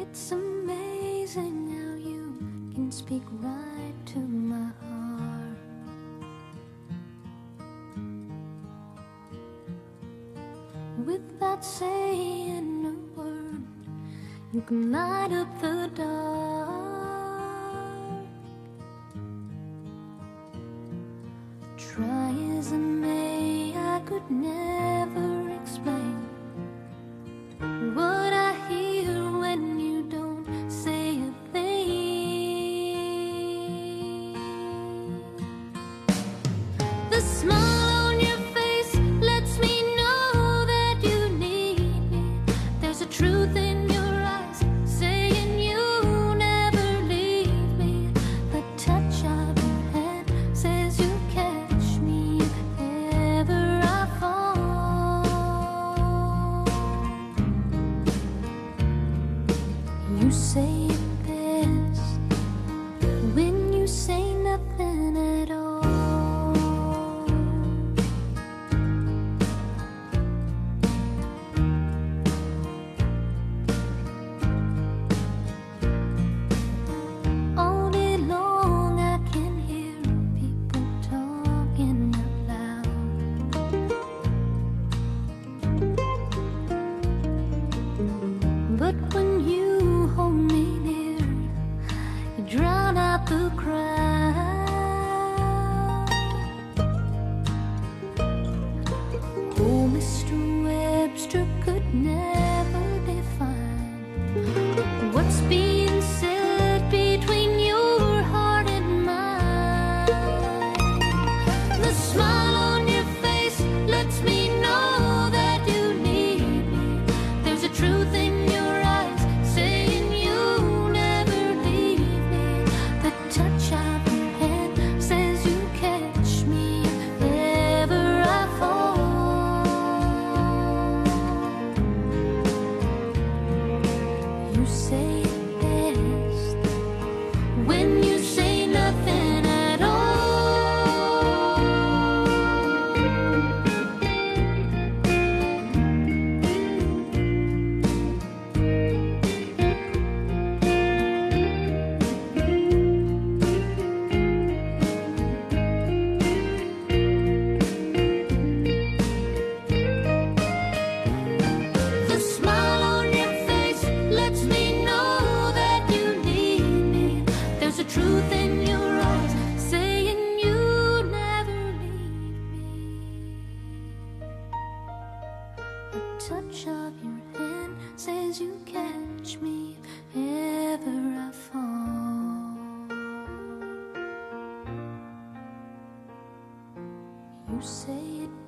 It's amazing how you can speak right to my heart. Without saying a word, you can light up the dark. Try as I may, I could never. You say this when you say nothing at all. All day long, I can hear people talking out loud. But when Mr. Webster could never. say you catch me ever I fall. You say it